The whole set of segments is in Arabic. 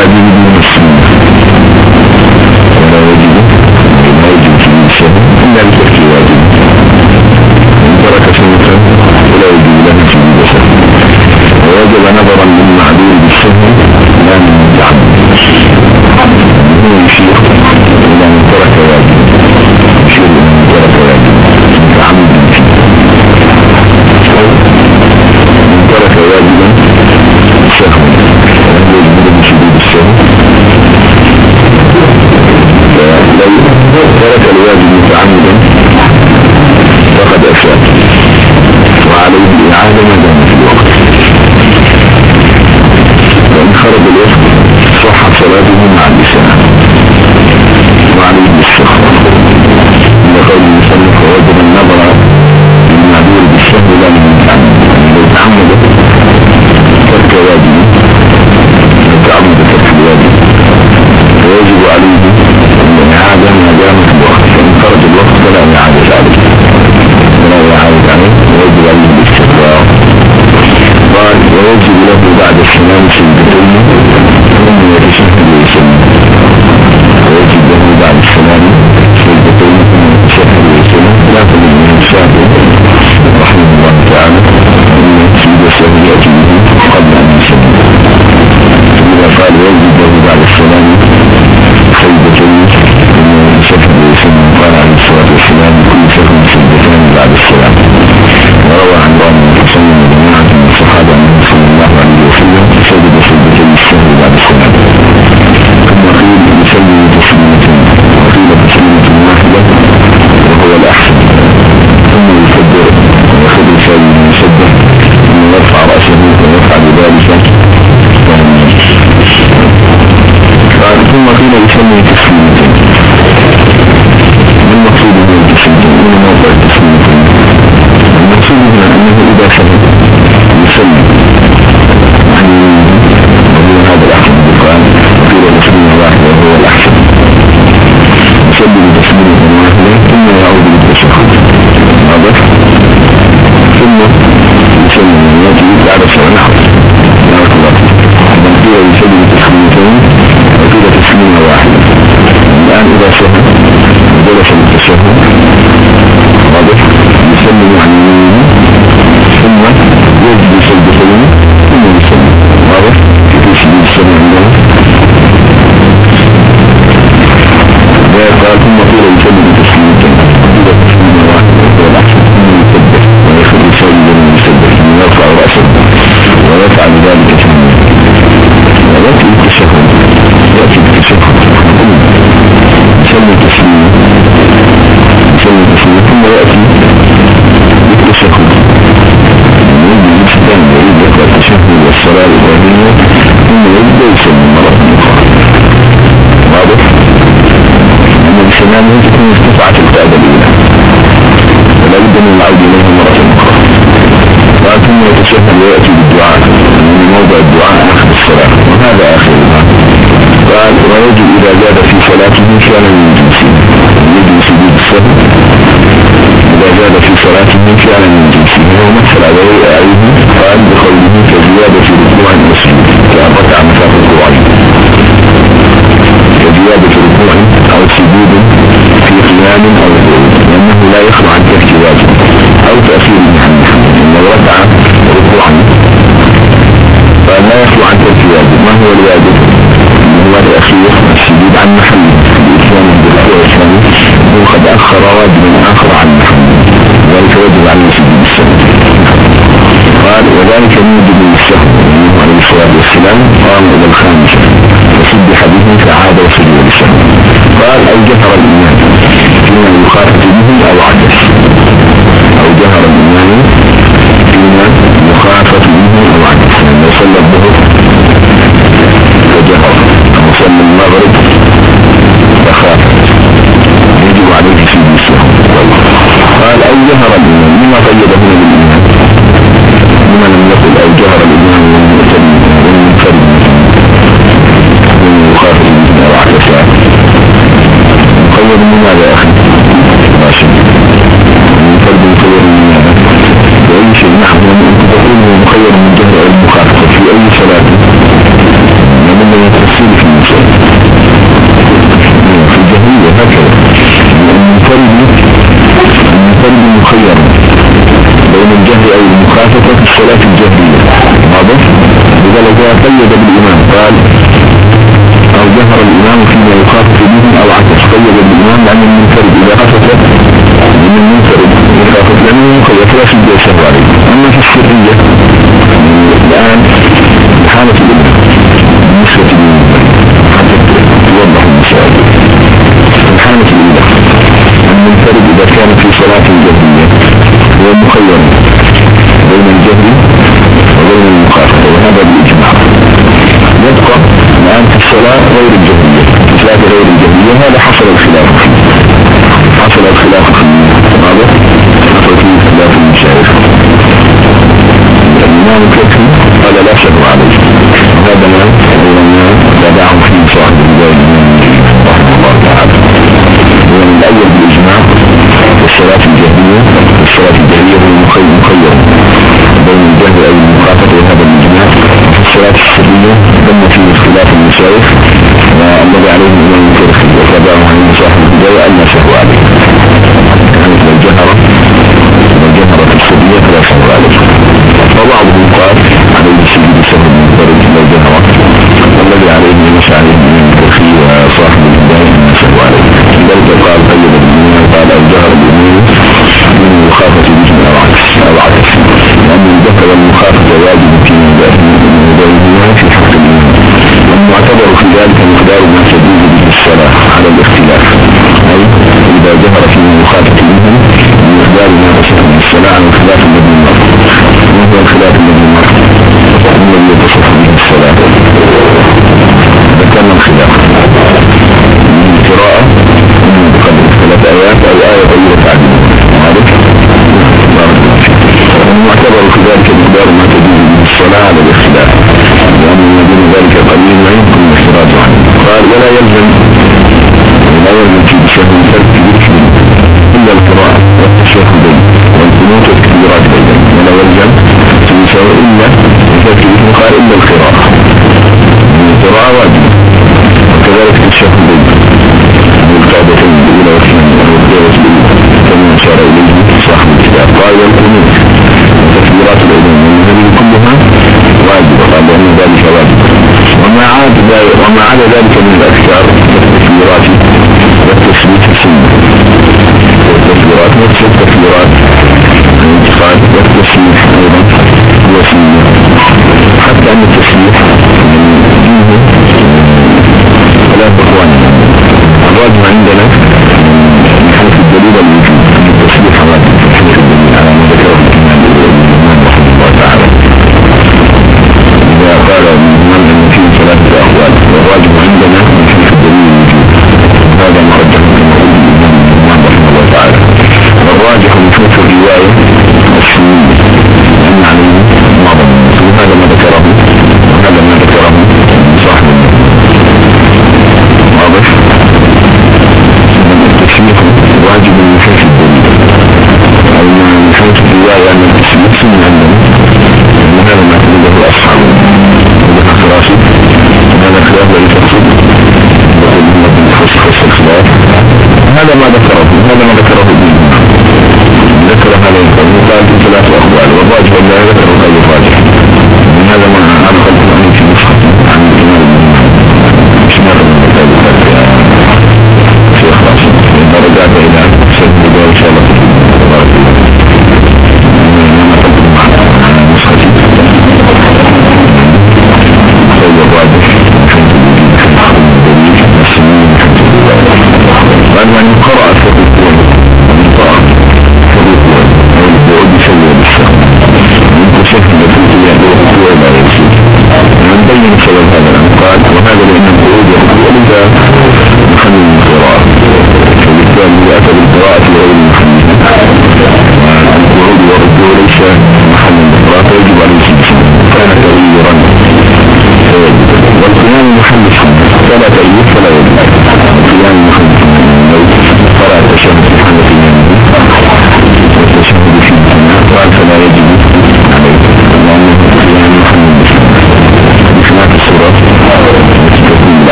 I've السلام سجدتين ثم يتشهد ويأتي بالدعاء من موضع الدعاء آخر الصلاة وهذا آخرها قال ويجب إذا زاد في صلاته فعلا من جنسه سجود السهل إذا زاد في صلاته فعلا من جنسه هو مثل عليه قال بقوله كزيادة ركوع وسجود كأن ركع مسافة الركوعين كزيادة ركوع أو سجود في قيام أو قعود لأنه لا يخلو عن ترك واجب أو تأثير عن ركع ركوعا فلا يخلو عن ترك واجب ما هو الواجب؟ هو الأخير السجود عن محل. الإسلام بالركوع الثاني هو قد أخر واجبا آخر عن محل. ذلك واجب على سجود السهل قال وذلك موجب للسهل عليه الصلاة والسلام قام إلى الخامسة وسبح به فعاد وسجد للسهل قال أو جهر الإيمان. فيما يخاطب به أو عجز أو جهر الإيمان فيما يخاطب به أو عجز لو صلى الظهر فجهر أو صلى المغرب فخاف. يجب عليه في السهل قال أو جهر الإيمان؟ لما قيده بالإيمان لما لم يقل أو جهر الإيمان؟ قيد بالإمام قال أو جهر الإمام فيما يخاطب به أو عكس. قيد بالإمام لأن المنفرد إذا خاطب من المنفرد يخاطب لأنه فلا شيء يسهل عليه. أما في السرية الآن حالة بالنسبة حتى توضح المنفرد إذا كان في صلاة جهرية هو مخير بين الجهر وبين المخاطبة وهذا بالإجماع يبقى الآن في الصلاة غير الجهرية الصلاة غير الجهرية هذا حصل الخلاف. فيه حصل الخلاف فيه واضح حصل فيه خلاف المشايخ. الإمام الكفي قال لا شك عليه ولا أن شهو عليه من جهر من جهر بالسبية فلا شهو عليه فبعضهم قال عليه السجود بسبب من فرج لو جهر والذي عليه من عليه من الكفي وصاحب الدائم من شهوة عليه لذلك قال قيد الدنيا قال أو جهر بالدنيا من مخافة بجم أو عكس أو عكس لأن الذكر والمخافة واجب في مدائمها في حق المعتبر في ذلك مقدار ما تجوز به الصلاة جهر في مخافة منهم بمقدار ما وصفه بالصلاة على الخلاف الذي مر وهو الخلاف الذي مر الذي يتصف به الصلاة. ذكرنا الخلاف. من القراءة من بقدر ثلاث آيات أو آية طويلة تعديل معرف المعتبر في ذلك مقدار ما تدين من الصلاة على الاختلاف. لأن الذين ذلك قليل لا يمكن الاحتراز عنه. قال ولا يلزم لا يلزم في بشهر ترك ذكر إلا القراءة والتشهدين والقنوت والكبيرات بينهم ولا في بشهر إلا ذكر قال إلا القراءة. القراءة واجبة وكذلك التشهدين والقعدتين الأولى والثانية والثالثة كما أشار إليه صاحب الكتاب. قال والقنوت وتكبيرات العلوم والهذه كلها واجبة لأن ذلك واجب. وما عاد وما عدا ذلك من الأذكار والتكبيرات والتكبيرات نفس التكبيرات الانتقاد والتسبيح أيضا هو حتى أن التسبيح منه ثلاث أخوان الراجع عندنا من حيث الدليل أن هذا ما تريده أصحابه وذكر خلاصي هذا الخلاف الذي تقصد يقول إنه خص هذا ذكره هذا ما ذكره ذكر هذا القول قال ثلاث أقوال. والراجح لا يذكر لأن يهدوه لذا محل القراءة فبالتالي أتى بالقراءة غير المحل والبعود والرجوع ليس محل القراءة فيجب عليه السنة كان تغييرا والقيام محل السنة فلا تغيير فلا يجب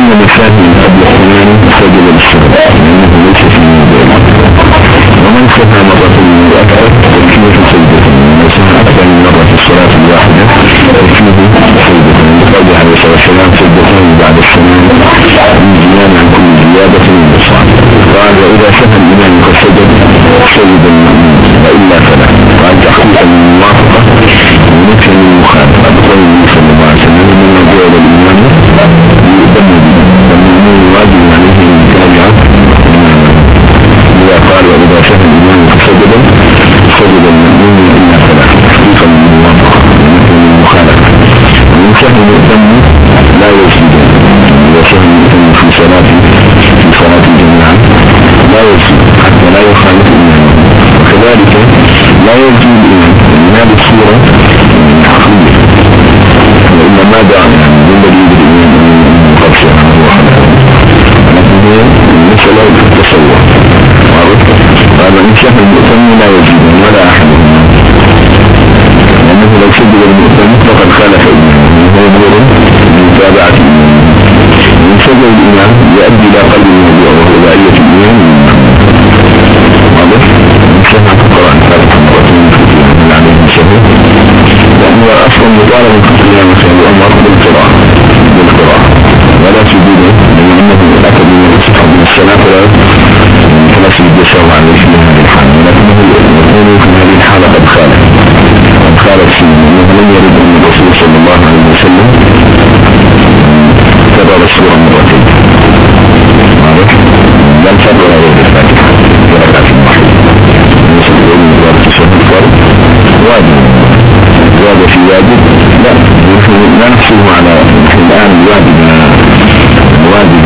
سلم الثاني قبل الثمان سجد بالسهل لأنه ليس في ذلك ومن سمع مرة أكثر تكفيه سيدة ومن سمع أكثر من مرة في الصلاة الواحدة تكفيه سيدة لقوله عليه الصلاة والسلام سيدتين بعد السلام من زيان عن كل زيادة من الصلاة قال وإذا سمع الإمام قد سجد المؤمن وإلا فلا. قال تحقيقا من الموافقة ونفيا قال وإذا شهد الإمام فسجد سجد المؤمن إلا فلا تحقيقا من الموافقة ونفيا من المخالفة ومن شهد المؤتم لا يسجد إذا شهد المؤتم في صلاة يشد بالمؤمن فقد خالف هو نور من تابعة من شجر الإيمان يؤدي إلى قلب الموضوع وهو داعية الإيمان واضح شهر القرآن ثلاث مرات من فتيان عليه شهر وأمر أصل مطالب الفتيان مثلا وأمر بالقراءة. بالقراءة. ولا سجود لأنه أتى من الصحابة السلام. فلا سجد شرعا ليس من هذه الحالة ولكنه يكون في هذه الحالة قد خالف. قال سيدنا ولم يرد أن الرسول صلى الله عليه وسلم كبر سورة مرتين بل كبر غير الفاتحة ولكن في الوحي ليس العلم والاكتساب الفرد واجب واجب في واجب لا لا نحسبه على الآن واجب واجب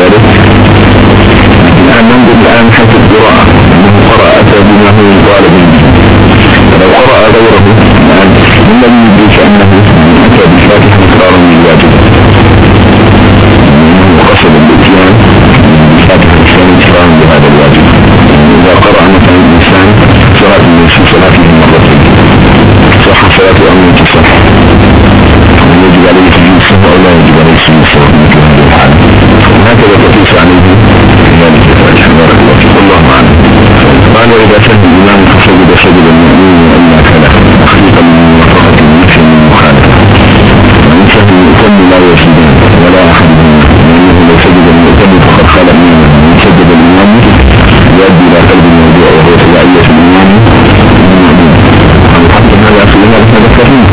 ذلك. نعم، نحن ننظر الآن حيث القراءة من قرأ أتى بما هو طالب فلو قرأ غيره الآن من الذي يدرك أنه أتى بفاتحة إقرارا للواجب وإذا سجد الإمام فسجد سجد المؤمن وإلا كان تخليقا من وفقة من مخالفة ومن سهل المؤتم لا يسجدان ولا أحد لأنه لو سجد المؤتم فقد خلق منه من سجد الإمام يؤدي إلى قلب الموضوع وهو تبعية الإمام المؤمن والحق هذا في هذا ذكرنا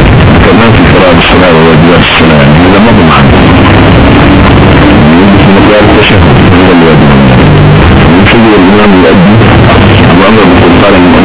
كما في فرائض الصلاة وواجبات الصلاة هذا مضمع من مثل مقدار التشهد هذا الواجب من سجد الإمام يؤدي anladın.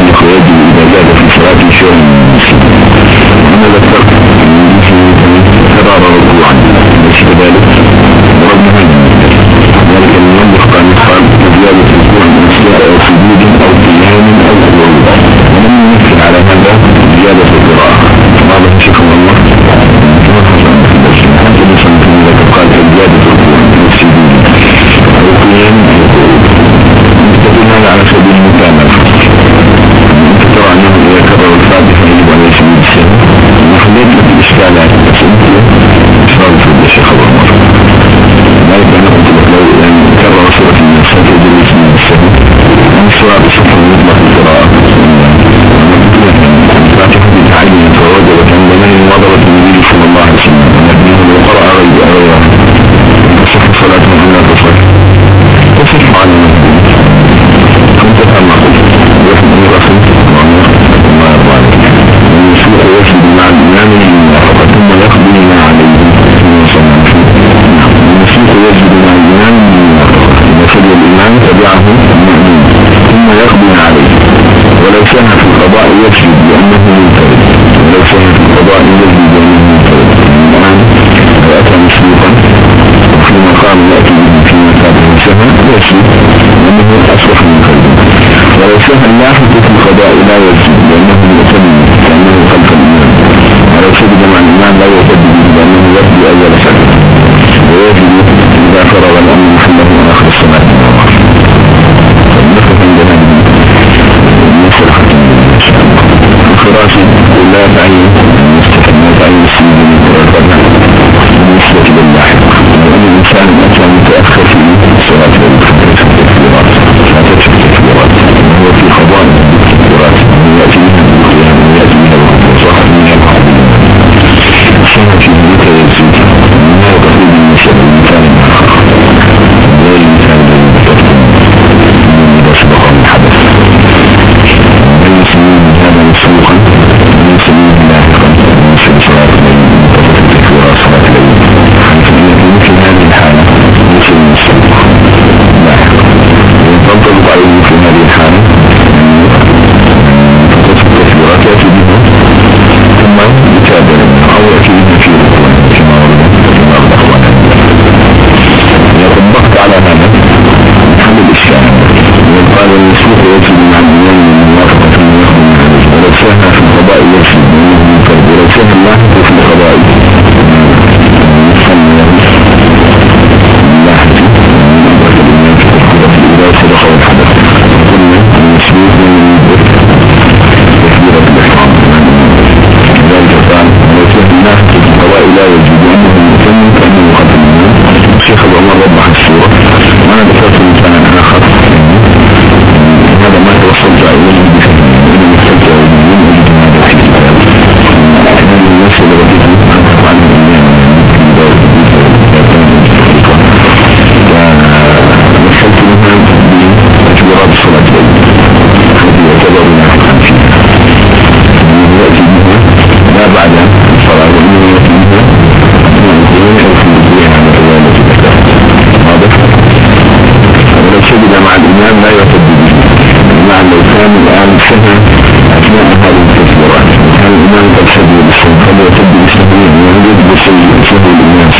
Amen.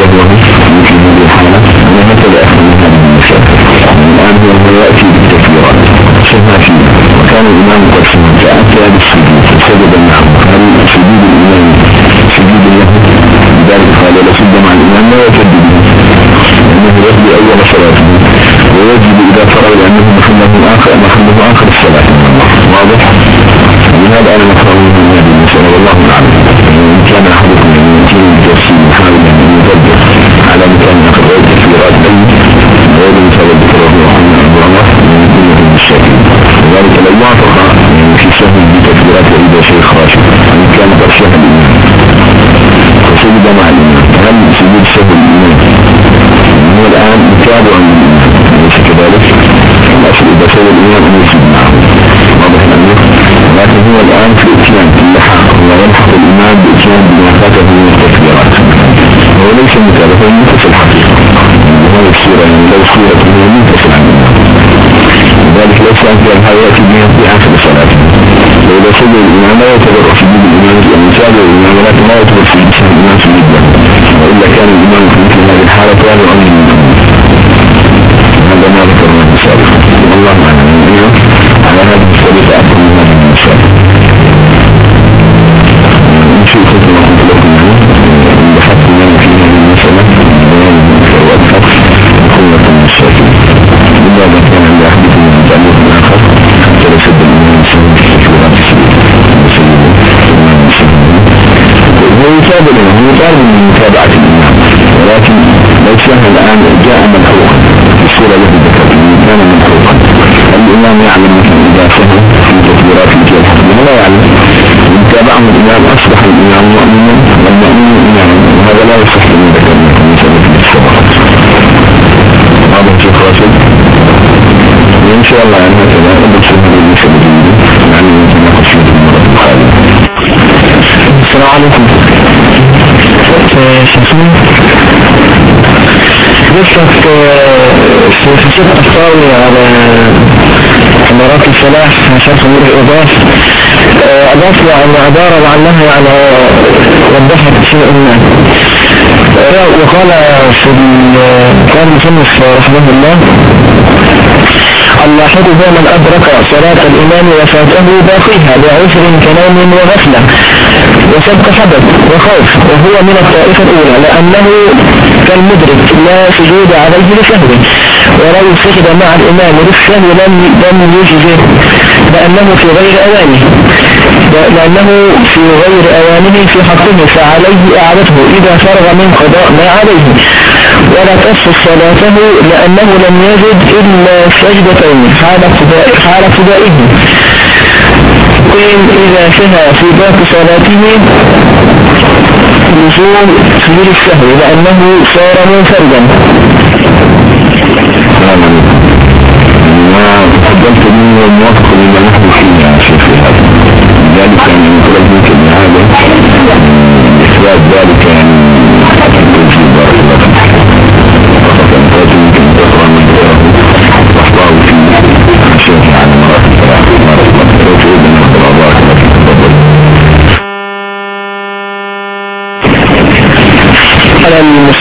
المرشد وهو مثل هذه الحالة أنا مثل أخذ هذا الآن هو ما يأتي بالتكبيرات شبه فيه وكان الإمام قد تأتى بالسجود فسجد النحو هل سجود الإمام سجود له؟ لذلك قال لسد مع الإمام لا يكذب لأنه يقضي أول صلاته. ويجب إذا فرغ لأنه محله آخر محله آخر الصلاة. واضح؟ لهذا أنا مفهوم من هذه المسألة. والله أعلم إن كان أحدكم يمكن التفسير يحاول أن يدبر على مكان آخر غير تكفيرات أي غير مثال الذكر وهو أن أمر من الشاكل وذلك لو وافق في سهم بتكبيرات وإذا شيء خاشع وإن كان قد شهد فسجد مع الإمام هل سجود سهم الإمام هو الآن متابع من الإمام كذلك؟ الأصل إذا سوى الإمام أن يسجد. هو الآن في الإتيان في اللحاق هو يلحق الإمام بإتيان بما فاته من التكبيرات. هو ليس هو منتصف الحقيقة. وهو السورة يعني لو سورة هو منتصف عن ذلك ليس هذا يأتي بها في آخر الصلاة وإذا سجد الإمام لا يعتبر سجود الإمام يعني سجد الإمام لكن لا يعتبر سجود الإمام سجود له وإلا كان الإمام في مثل هذه الحالة وهذا أمر هذا ما ذكرنا في السابق والله أعلم. على هذه السابقة أكثر من هذه ما قلت لكم يعني بحث من في هذه المسألة بيان المنكر والفقر وقوة المشاكل لماذا كان عند أحدكم تعليق آخر حتى لا يسد الإمام في كفورات هو يتابع هو يتابع من متابعة الإمام ولكن كان الآن جاء ملحوقا في الصورة التي كان ملحوقا الإمام يعلم مثلا إذا فهم في تكبيرات الحكم لا يعلم. إن تابعه الإمام أصبح الإمام مؤمنا والمؤمن إماما. وهذا لا يصح من ذكرنا في مسألة الصلاة هذا شيخ راشد؟ وإن شاء الله يعني هكذا أبد سنة المسألة يعني في السلام عليكم. شمسون قصة في شيخ الطاوي على عمارات الفلاح شرح نور الإضاف أضاف يعني عبارة لعلها يعني وضحت شيء ما. وقال في قال المصنف رحمه الله اللاحظ من أدرك صلاة الإمام وفاته باقيها بعذر كنوم وغفلة. وسبق حدث وخوف وهو من الطائفة الأولى لأنه كالمدرك لا سجود عليه لسهوه ولو سجد مع الإمام للسهو لم لم يجزه لأنه في غير أوانه لأنه في غير أوانه في حقه فعليه إعادته إذا فرغ من قضاء ما عليه. ولا تصف صلاته لأنه لم يجد إلا سجدتين. حال ابتدائه قيل إذا شهى في باقي صلاته لزوم سجود السهو لأنه صار منفردا. وقدمت منه الموافق لما نحن فيه يا شيخ. هذا ذلك يعني طلب منك بهذا إثبات ذلك يعني في بارك الله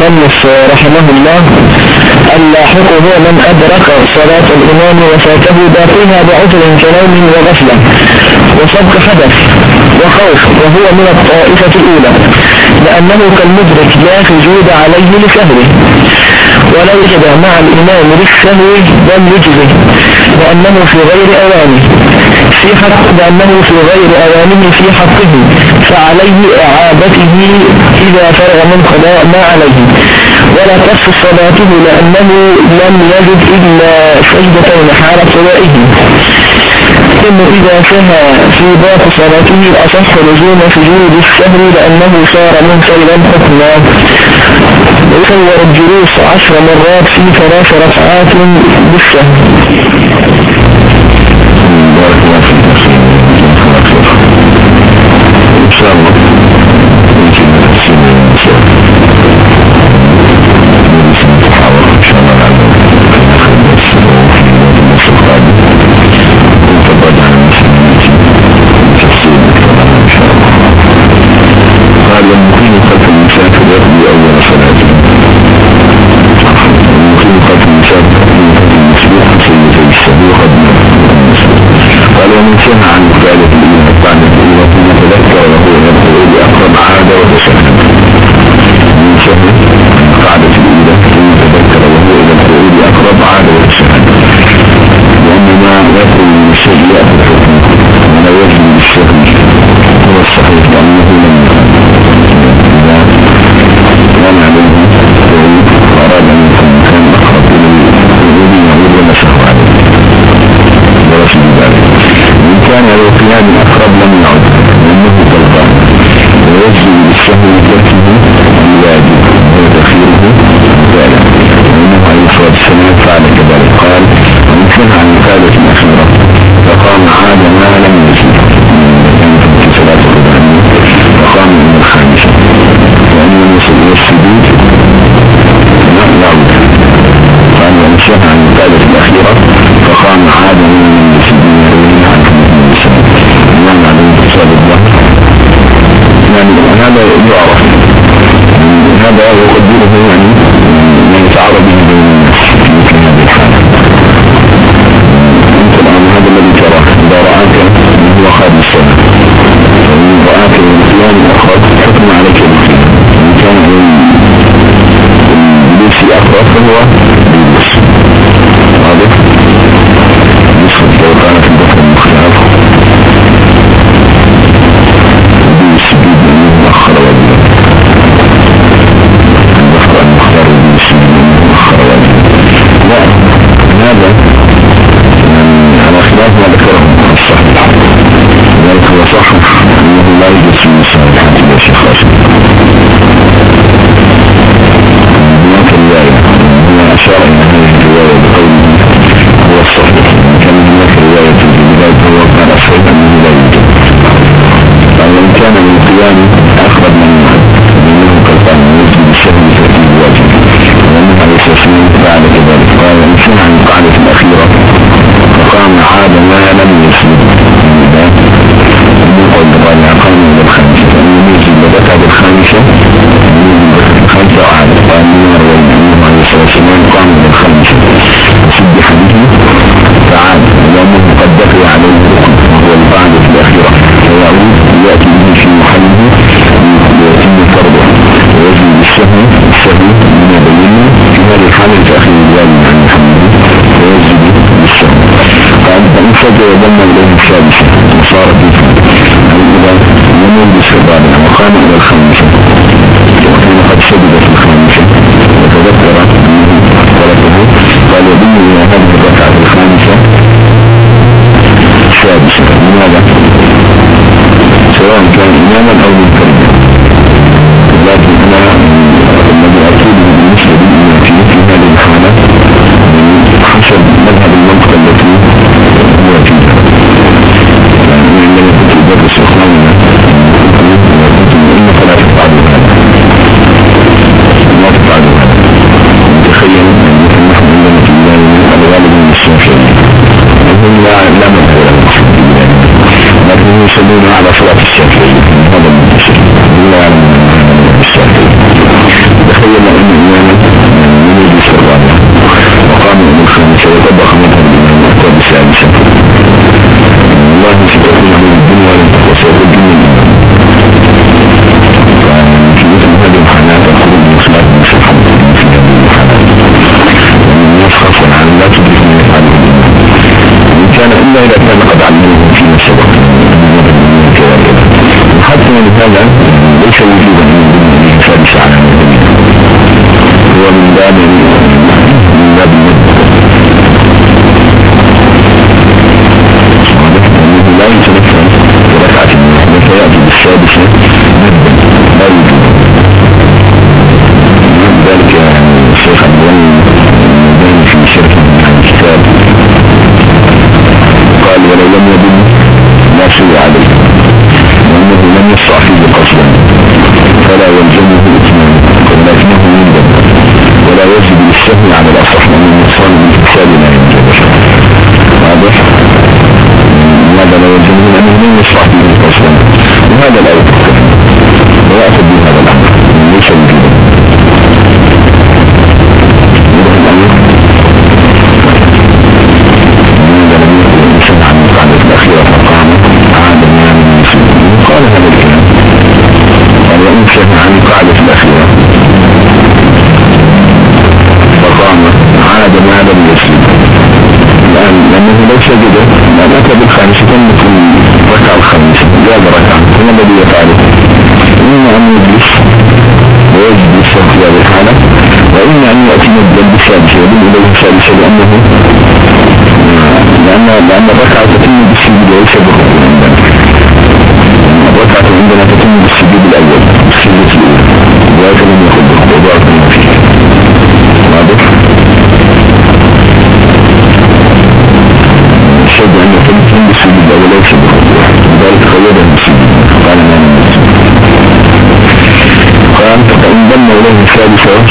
المصنف رحمه الله اللاحق هو من أدرك صلاة الإمام وفاته باقيها بعذر كنوم وغفلة وسبق حدث وخوف وهو من الطائفة الأولى لأنه كالمدرك لا سجود عليه لسهره ولو وجد مع الإمام للسهو لم يجزه لأنه في غير أوانه. في حق لأنه في غير أوانه في حقه فعليه إعادته إذا فرغ من قضاء ما عليه. ولا تصف صلاته لأنه لم يجد إلا سجدتين حال ابتدائه ثم إذا سهى في باقي صلاته أصح لزوم سجود السهر لأنه صار منفردا حكما ويصور الجلوس عشر مرات في ثلاث ركعات بالسهر بارك لو فيها من أفراد لم يعد. لأنه طلبان ويجب بالشهر التي لا يجب يعرف هذا وقدره يعني. من يتعرض مثل هذه الحالة انت الآن هذا الذي تراه إذا رآك هو خارج السنة فإن رآك الإسلام الأخر حكم عليك المسلم إن كان بالبيسي أخر فهو عن الفخر الجامع عن محمد. ويجب بالشهر قال فإن فتى يضم إليه السادسة وصار في الإبادة ومن بالسبعة وقام إلى الخامسة Mevlana Resulat İsyanı'yı derler ve çavucu ve mümkün bir insan bir sahne ve يجب للسهل على الأصح من الإنسان من فساد لا يوجد واضح؟ ماذا لا يجب؟ من أنه من يصلح وهذا الأوقات سجد لم أتى بالخامسة مثل الركعة الخامسة زاد ركعة فما الذي يفعله إما أن يجلس ويجلس في هذه الحالة وإما أن يأتي مبدأ بالسادسة يدل إليه السادسة لأنه لأن لأن الركعة تتم بالسجود وليس بالركوع عندنا الركعة عندنا تتم بالسجود الأول بالسجود الأول وهذا لم يخذ وبارك الله فيه واضح الشد أن يتم بالسجود الأول ليس بالركوع لذلك خيره بالسجود قال ما من قال فإن ضم إليه الثالثة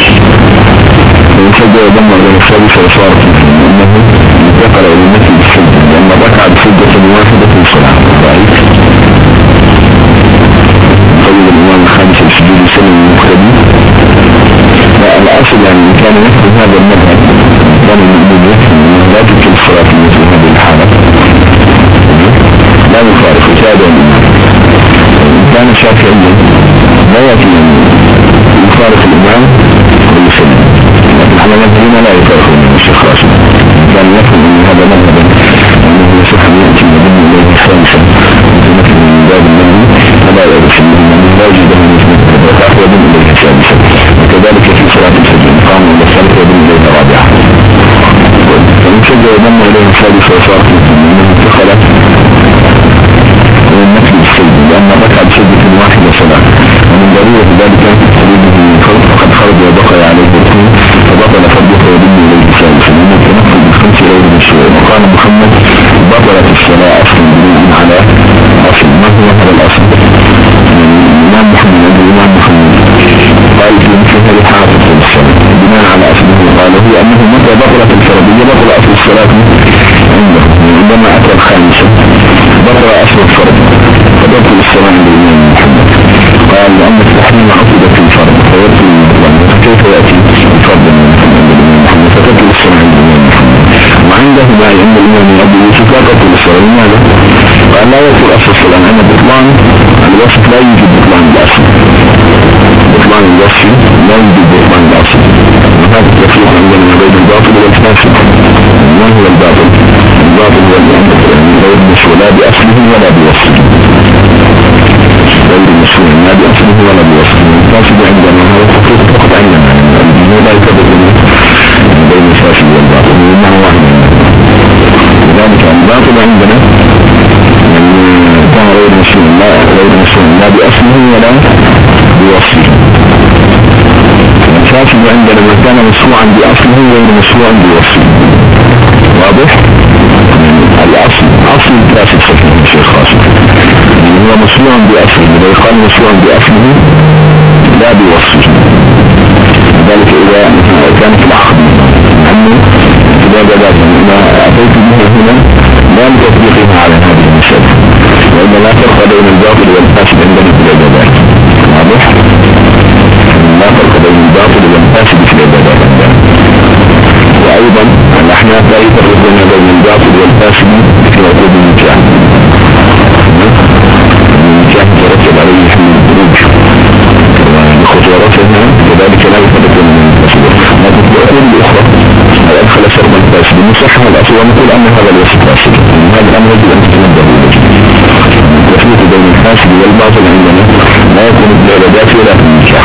فإن سجد ضم إليه الثالثة وصارت أنه انتقل إلى المثل بالسجد لأن الركعة بسجدة واحدة في الصلاة رأيت قول الإمام الخامس السجود السلم المختلف الأصل يعني كان يفهم هذا المذهب كان المؤمن يفهم تدخل الصلاة في مثل هذه الحالة. لا يفارق إن كان شافعيا لا يأتي يفارق الإمام كل سنة لكن على مذهبنا لا يفارق الإمام الشيخ راشد. كان يفهم أن هذا مذهبا أنه يصح أن يأتي يضم إليه الخامسة مثل من باب النبي فلا يعرف الإمام لا يجد له مثل الركعة ويضم إليه السادسة وكذلك في صلاة الفجر قام إلى الثالثة ويضم إليه الرابعة. فإن سجد يضم إليه السادسة وصارت مثل أنه صلاة ومن ضرورة ذلك تريده من خلق فقد خرج وبقي عليه الركوع فبطل فرضه ويدل إليه ثالثا لأن التنفل بالخمس غير مشروع وقال محمد بطلت الصلاة أصلا بناء على أصل ما هو هذا الأصل؟ الإمام محمد الإمام محمد. قال في مثل هذه حافظ الصلاة بناء على أصله قال هو أنه متى بطلت الفرضية بطل أصل الصلاة عندما أتى الخامسة بطل أصل الفرض فبطل الصلاة للإمام محمد. قال لأن التحريم عقد في الفرض فيبطل الإمام فكيف يأتي الفرض من محمد فتبطل الصلاة للإمام محمد. وعنده ما عند الإمام أبو يوسف لا الصلاة لماذا؟ قال لا يبطل أصل الصلاة أن بطلان الوصف لا يوجد بطلان الأصل بطلان الوصف لا يوجد بطلان الأصل بين الباطل هو الباطل؟ الباطل لا بأصله ولا بوصفه. الفاسد عندنا هو التفريق فقط عندنا لا يكبر بين الفاسد والباطل. لذلك الباطل؟ عندنا. يعني كان غير لا بأصله ولا بوصفه. الفاسد عندنا ما كان مشروعا بأصله غير مشروعا بوصفه. واضح؟ الأصل أصل الفاسد صحيح الشيخ خاص. هو مشروع بأصله. إذا يقال مشروع بأصله لا بوصفه. ذلك إذا كان في العقد عنه إذا بدات اذا أتيت به هنا لا لتطبيقها على هذه المسألة وإن لا فرق بين الباطل والفاسد عندنا في العبادات واضح؟ لا فرق بين الباطل والفاسد في العبادات وأيضا الاحناف لا يفرقون بين الباطل والفاسد في عقود النكاح النكاح يترتب عليه حمل الخروج وخطورتها وذلك لا يفرقون بين الفاسد لكن في العقود الاخرى ادخل شرط الفاسد المصحح الاصل ونقول أن هذا الوصف فاسد. هذا الأمر يجب أن تتنبه التفريق بين الفاسد والباطل عندنا لا يكون في العبادات ولا في النكاح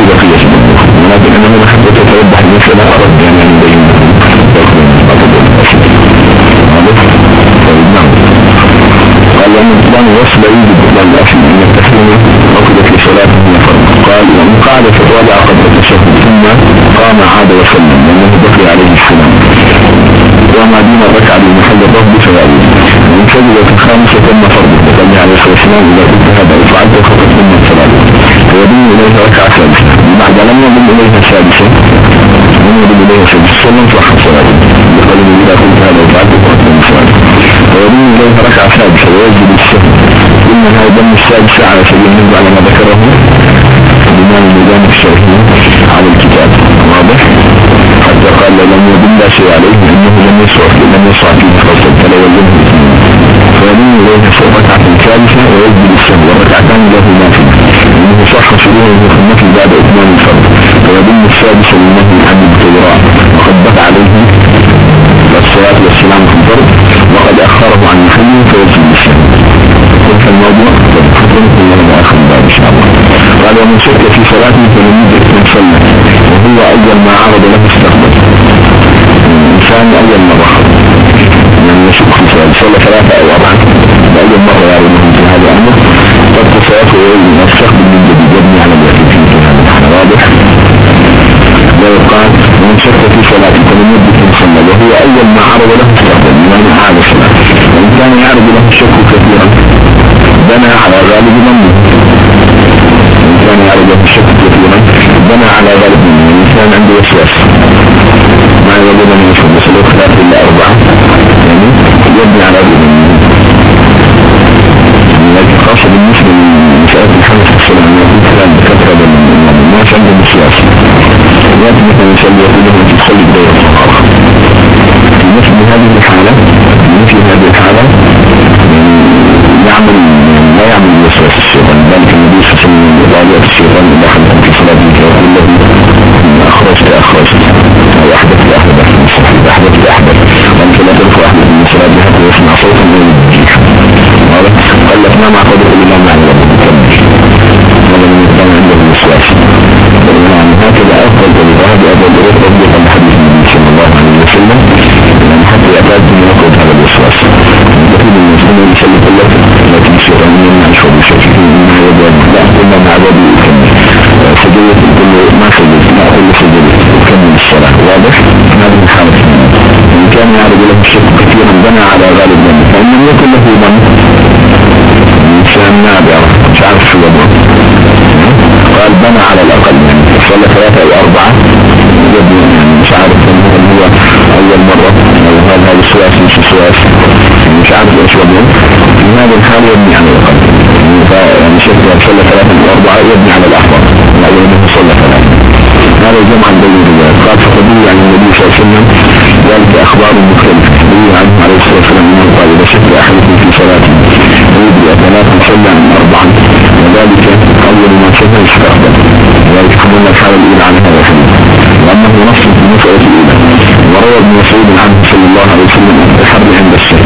في بقية ولكن أنه حتى تتوضح المسألة أردت أن يبين قال ومن بطلان الوصل يوجد بطلان الأصل أن التحريم عقدت لصلاة من فرض قال ومن قعد الرابع قبل التشهد ثم قام عاد وسلم لأنه بقي عليه السلام وما دون الركعة بمحل الرفض فيأوي ومن سجدة الخامسة تم فرضه وقال عليه الصلاة والسلام إذا كنت هذا وفعلت خطأ ثم الصلاة فيضم إليها ركعة ثالثة. بعد لم يضم إليها السادسة لم يضم إليها السادسة سلم صح صلاته بقوله إذا كنت هذا خطأ ثم الصلاة فيضم إليها ركعة ثالثة. ويجب السهل إنها يضم السادسة على سبيل النسبة على ما ذكره. الإمام الميزان الشرعي على الكتاب. واضح؟ حتى قال لم يضم لا شيء عليه لأنه لم يسعى لم يسعى فيه خلصا فلا يلزمه. ويدين إليه في الركعة الثالثة ويسجد السهو وركعتان له نافلة ومنه صح شروعه خدمته بعد إتمام الفرض. ويدين السادسة للنهي عن القراءة وقد بات عليه الصلاة والسلام في الفرض. وقد أخره عن محله فيسجد السهو كنت الموضوع. فكنت الله آخر باب إن شاء الله. قال ومن شك في صلاة فلم يدرك من صلى وهو أول ما عرض له استقبل إنسان أول ما رحل. من يشك صلى ثلاثة أو أربعة. بأول مرة يعلمهم في هذا الأمر. قد تصرفه يستقبل من جديد يبني على اليقين في هذا الحالة واضح ويقال من شك في صلاته فلم من صلى وهو أول ما عرض له استقبل يعني عاد الصلاة وإن كان يعرض له الشك كثيرا بنى على غالب ظنه إن كان يعرض له الشك كثيرا بنى على غالب ظنه الإنسان عنده وسواس ما من يشك بس لو خلاف إلا أربعة يعني يبني على غالب لكن خاصة بالنسبة لمسألة الحمد والسلام يقول كلام بكثرة الناس عندهم يأتي مثلا يسأل يقول لهم تدخل الآخر في مثل هذه الحالة مثل هذه الحالة يعمل لا يعمل وسواس الشيطان. ذلك النبي صلى الله عليه وسلم يضاجع الشيطان إذا حدث في صلاته يقول له أخرجت أخرجت. أو أحدث أحدث أحدث أحدث الشك كثيرا بنى على غالب ذنب فإن لم يكن له ذنب الإنسان نابع مش عارف شو قال بنى على الأقل يعني. صلى ثلاثة أو أربعة. يبني يعني مش عارف هل هو أول مرة. أو هل هذا سواس مش سواس مش عارف إيش وضعه في هذه الحالة يبني على الأقل. يعني شيخ صلى ثلاثة أو أربعة يبني على الأحمر يعني أنه صلى ثلاثة. هذا جمع بين الرجال قال فقدوا عن النبي صلى الله عليه وسلم ذلك أخبار مختلفة. روي عنه عليه الصلاة والسلام أنه قال إذا شك أحدكم في صلاته يدري ثلاثة صلى عن أربعا وذلك أول ما شك يستقبل وذلك حملنا الحالة الأولى عن هذا الحديث وأنه نص في المسألة الأولى وروى ابن مسعود عنه صلى الله عليه وسلم الحر عند الشك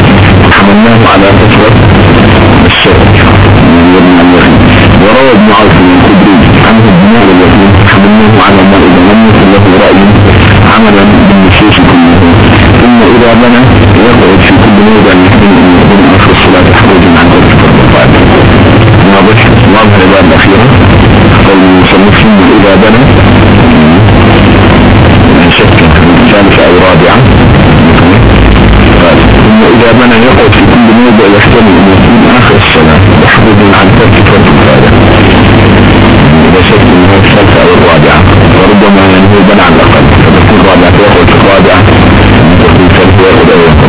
حملناه على كثرة الشك وروى ابن عوف الخدري عنه الدماء اليقين حملناه على ما إذا لم يكن له رأي عملا بالنصوص كله. ثم إذا بنى يقعد في كل موضع يكون يكون آخر الصلاة خروجا عن ذلك الفرد واضح واضح العبادة الأخيرة. قول المصنف ثم إذا بنى شك ثالثة أو رابعة. ثم إذا بنى يقعد في كل موضع يحتمل أن يكون آخر الصلاة يحفظ عن ترك فرد هذا بشكل من الشمس أو الرابعة وربما ينهي بل عن الأقل فتكون رابعة يأخذ الرابعة تكون ثالثة يأخذ أول